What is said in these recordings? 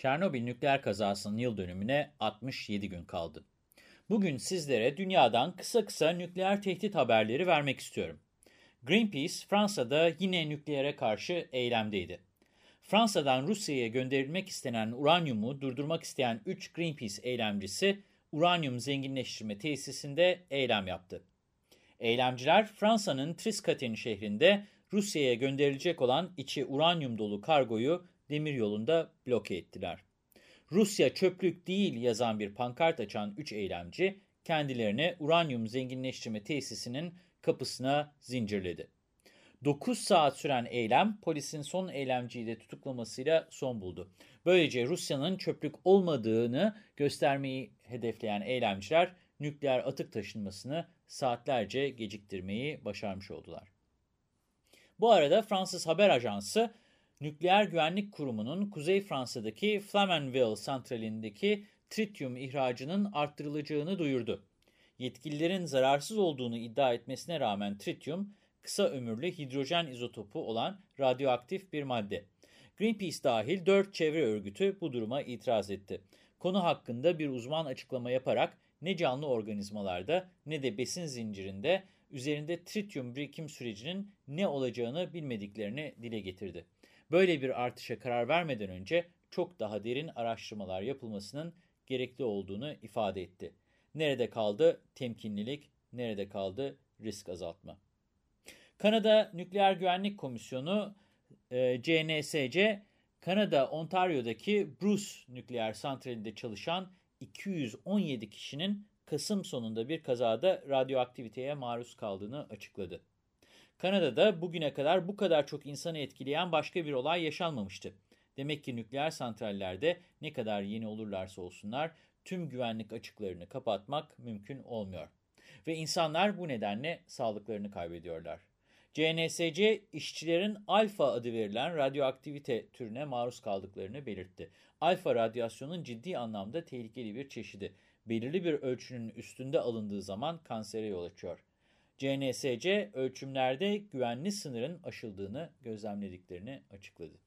Çernobil nükleer kazasının yıl dönümüne 67 gün kaldı. Bugün sizlere dünyadan kısa kısa nükleer tehdit haberleri vermek istiyorum. Greenpeace, Fransa'da yine nükleere karşı eylemdeydi. Fransa'dan Rusya'ya gönderilmek istenen uranyumu durdurmak isteyen 3 Greenpeace eylemcisi, uranyum zenginleştirme tesisinde eylem yaptı. Eylemciler, Fransa'nın Triskaten şehrinde Rusya'ya gönderilecek olan içi uranyum dolu kargoyu demiryolunda bloke ettiler. Rusya çöplük değil yazan bir pankart açan 3 eylemci kendilerini uranyum zenginleştirme tesisinin kapısına zincirledi. 9 saat süren eylem polisin son eylemciyi de tutuklamasıyla son buldu. Böylece Rusya'nın çöplük olmadığını göstermeyi hedefleyen eylemciler nükleer atık taşınmasını saatlerce geciktirmeyi başarmış oldular. Bu arada Fransız haber ajansı Nükleer Güvenlik Kurumu'nun Kuzey Fransa'daki Flamanville santralindeki trityum ihracının arttırılacağını duyurdu. Yetkililerin zararsız olduğunu iddia etmesine rağmen trityum, kısa ömürlü hidrojen izotopu olan radyoaktif bir madde. Greenpeace dahil 4 çevre örgütü bu duruma itiraz etti. Konu hakkında bir uzman açıklama yaparak ne canlı organizmalarda ne de besin zincirinde üzerinde trityum birikim sürecinin ne olacağını bilmediklerini dile getirdi. Böyle bir artışa karar vermeden önce çok daha derin araştırmalar yapılmasının gerekli olduğunu ifade etti. Nerede kaldı temkinlilik, nerede kaldı risk azaltma? Kanada Nükleer Güvenlik Komisyonu e, CNSC, Kanada Ontario'daki Bruce nükleer santralinde çalışan 217 kişinin Kasım sonunda bir kazada radyoaktiviteye maruz kaldığını açıkladı. Kanada'da bugüne kadar bu kadar çok insanı etkileyen başka bir olay yaşanmamıştı. Demek ki nükleer santrallerde ne kadar yeni olurlarsa olsunlar tüm güvenlik açıklarını kapatmak mümkün olmuyor. Ve insanlar bu nedenle sağlıklarını kaybediyorlar. CNSC işçilerin alfa adı verilen radyoaktivite türüne maruz kaldıklarını belirtti. Alfa radyasyonun ciddi anlamda tehlikeli bir çeşidi. Belirli bir ölçünün üstünde alındığı zaman kansere yol açıyor. CNSC ölçümlerde güvenli sınırın aşıldığını gözlemlediklerini açıkladı.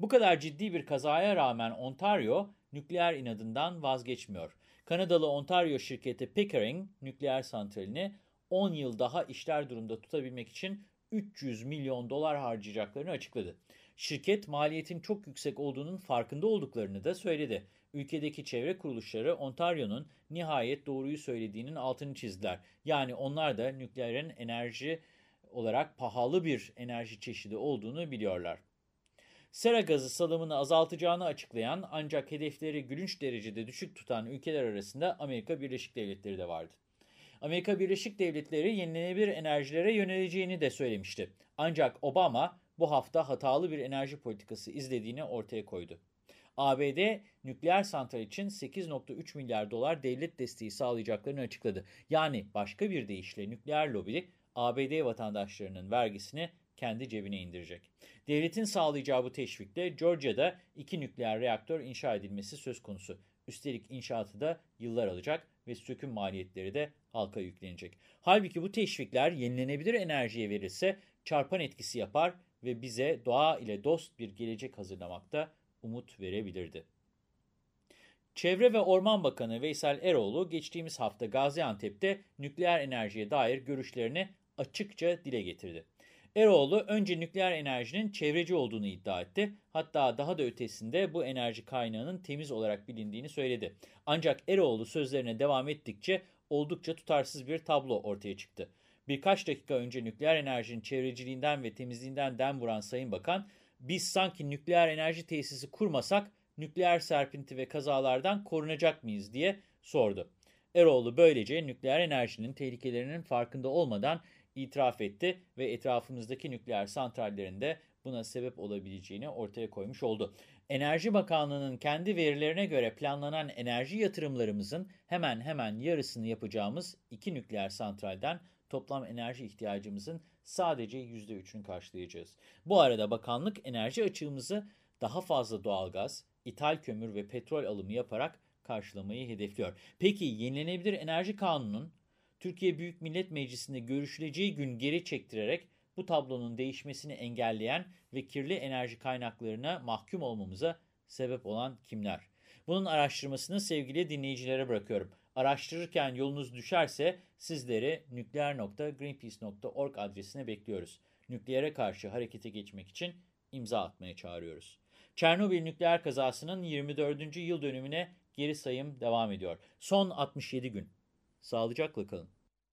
Bu kadar ciddi bir kazaya rağmen Ontario nükleer inadından vazgeçmiyor. Kanadalı Ontario şirketi Pickering nükleer santralini 10 yıl daha işler durumda tutabilmek için 300 milyon dolar harcayacaklarını açıkladı. Şirket maliyetin çok yüksek olduğunun farkında olduklarını da söyledi. Ülkedeki çevre kuruluşları Ontario'nun nihayet doğruyu söylediğinin altını çizdiler. Yani onlar da nükleerin enerji olarak pahalı bir enerji çeşidi olduğunu biliyorlar. Sera gazı salımını azaltacağını açıklayan ancak hedefleri gülünç derecede düşük tutan ülkeler arasında Amerika Birleşik Devletleri de vardı. Amerika Birleşik Devletleri yenilenebilir enerjilere yöneleceğini de söylemişti. Ancak Obama bu hafta hatalı bir enerji politikası izlediğini ortaya koydu. ABD nükleer santral için 8.3 milyar dolar devlet desteği sağlayacaklarını açıkladı. Yani başka bir deyişle nükleer lobi ABD vatandaşlarının vergisini kendi cebine indirecek. Devletin sağlayacağı bu teşvikle Georgia'da iki nükleer reaktör inşa edilmesi söz konusu. Üstelik inşaatı da yıllar alacak ve söküm maliyetleri de halka yüklenecek. Halbuki bu teşvikler yenilenebilir enerjiye verilse çarpan etkisi yapar ve bize doğa ile dost bir gelecek hazırlamakta umut verebilirdi. Çevre ve Orman Bakanı Veysel Eroğlu geçtiğimiz hafta Gaziantep'te nükleer enerjiye dair görüşlerini açıkça dile getirdi. Eroğlu önce nükleer enerjinin çevreci olduğunu iddia etti. Hatta daha da ötesinde bu enerji kaynağının temiz olarak bilindiğini söyledi. Ancak Eroğlu sözlerine devam ettikçe oldukça tutarsız bir tablo ortaya çıktı. Birkaç dakika önce nükleer enerjinin çevreciliğinden ve temizliğinden dem vuran Sayın Bakan, biz sanki nükleer enerji tesisi kurmasak nükleer serpinti ve kazalardan korunacak mıyız diye sordu. Eroğlu böylece nükleer enerjinin tehlikelerinin farkında olmadan itiraf etti ve etrafımızdaki nükleer santrallerinde buna sebep olabileceğini ortaya koymuş oldu. Enerji Bakanlığı'nın kendi verilerine göre planlanan enerji yatırımlarımızın hemen hemen yarısını yapacağımız iki nükleer santralden toplam enerji ihtiyacımızın sadece %3'ünü karşılayacağız. Bu arada bakanlık enerji açığımızı daha fazla doğalgaz, ithal kömür ve petrol alımı yaparak karşılamayı hedefliyor. Peki yenilenebilir enerji kanunun Türkiye Büyük Millet Meclisi'nde görüşüleceği gün geri çektirerek bu tablonun değişmesini engelleyen ve kirli enerji kaynaklarına mahkum olmamıza sebep olan kimler? Bunun araştırmasını sevgili dinleyicilere bırakıyorum. Araştırırken yolunuz düşerse sizleri nükleer.greenpeace.org adresine bekliyoruz. Nükleere karşı harekete geçmek için imza atmaya çağırıyoruz. Çernobil nükleer kazasının 24. yıl dönümüne geri sayım devam ediyor. Son 67 gün. Sağlıcakla kalın.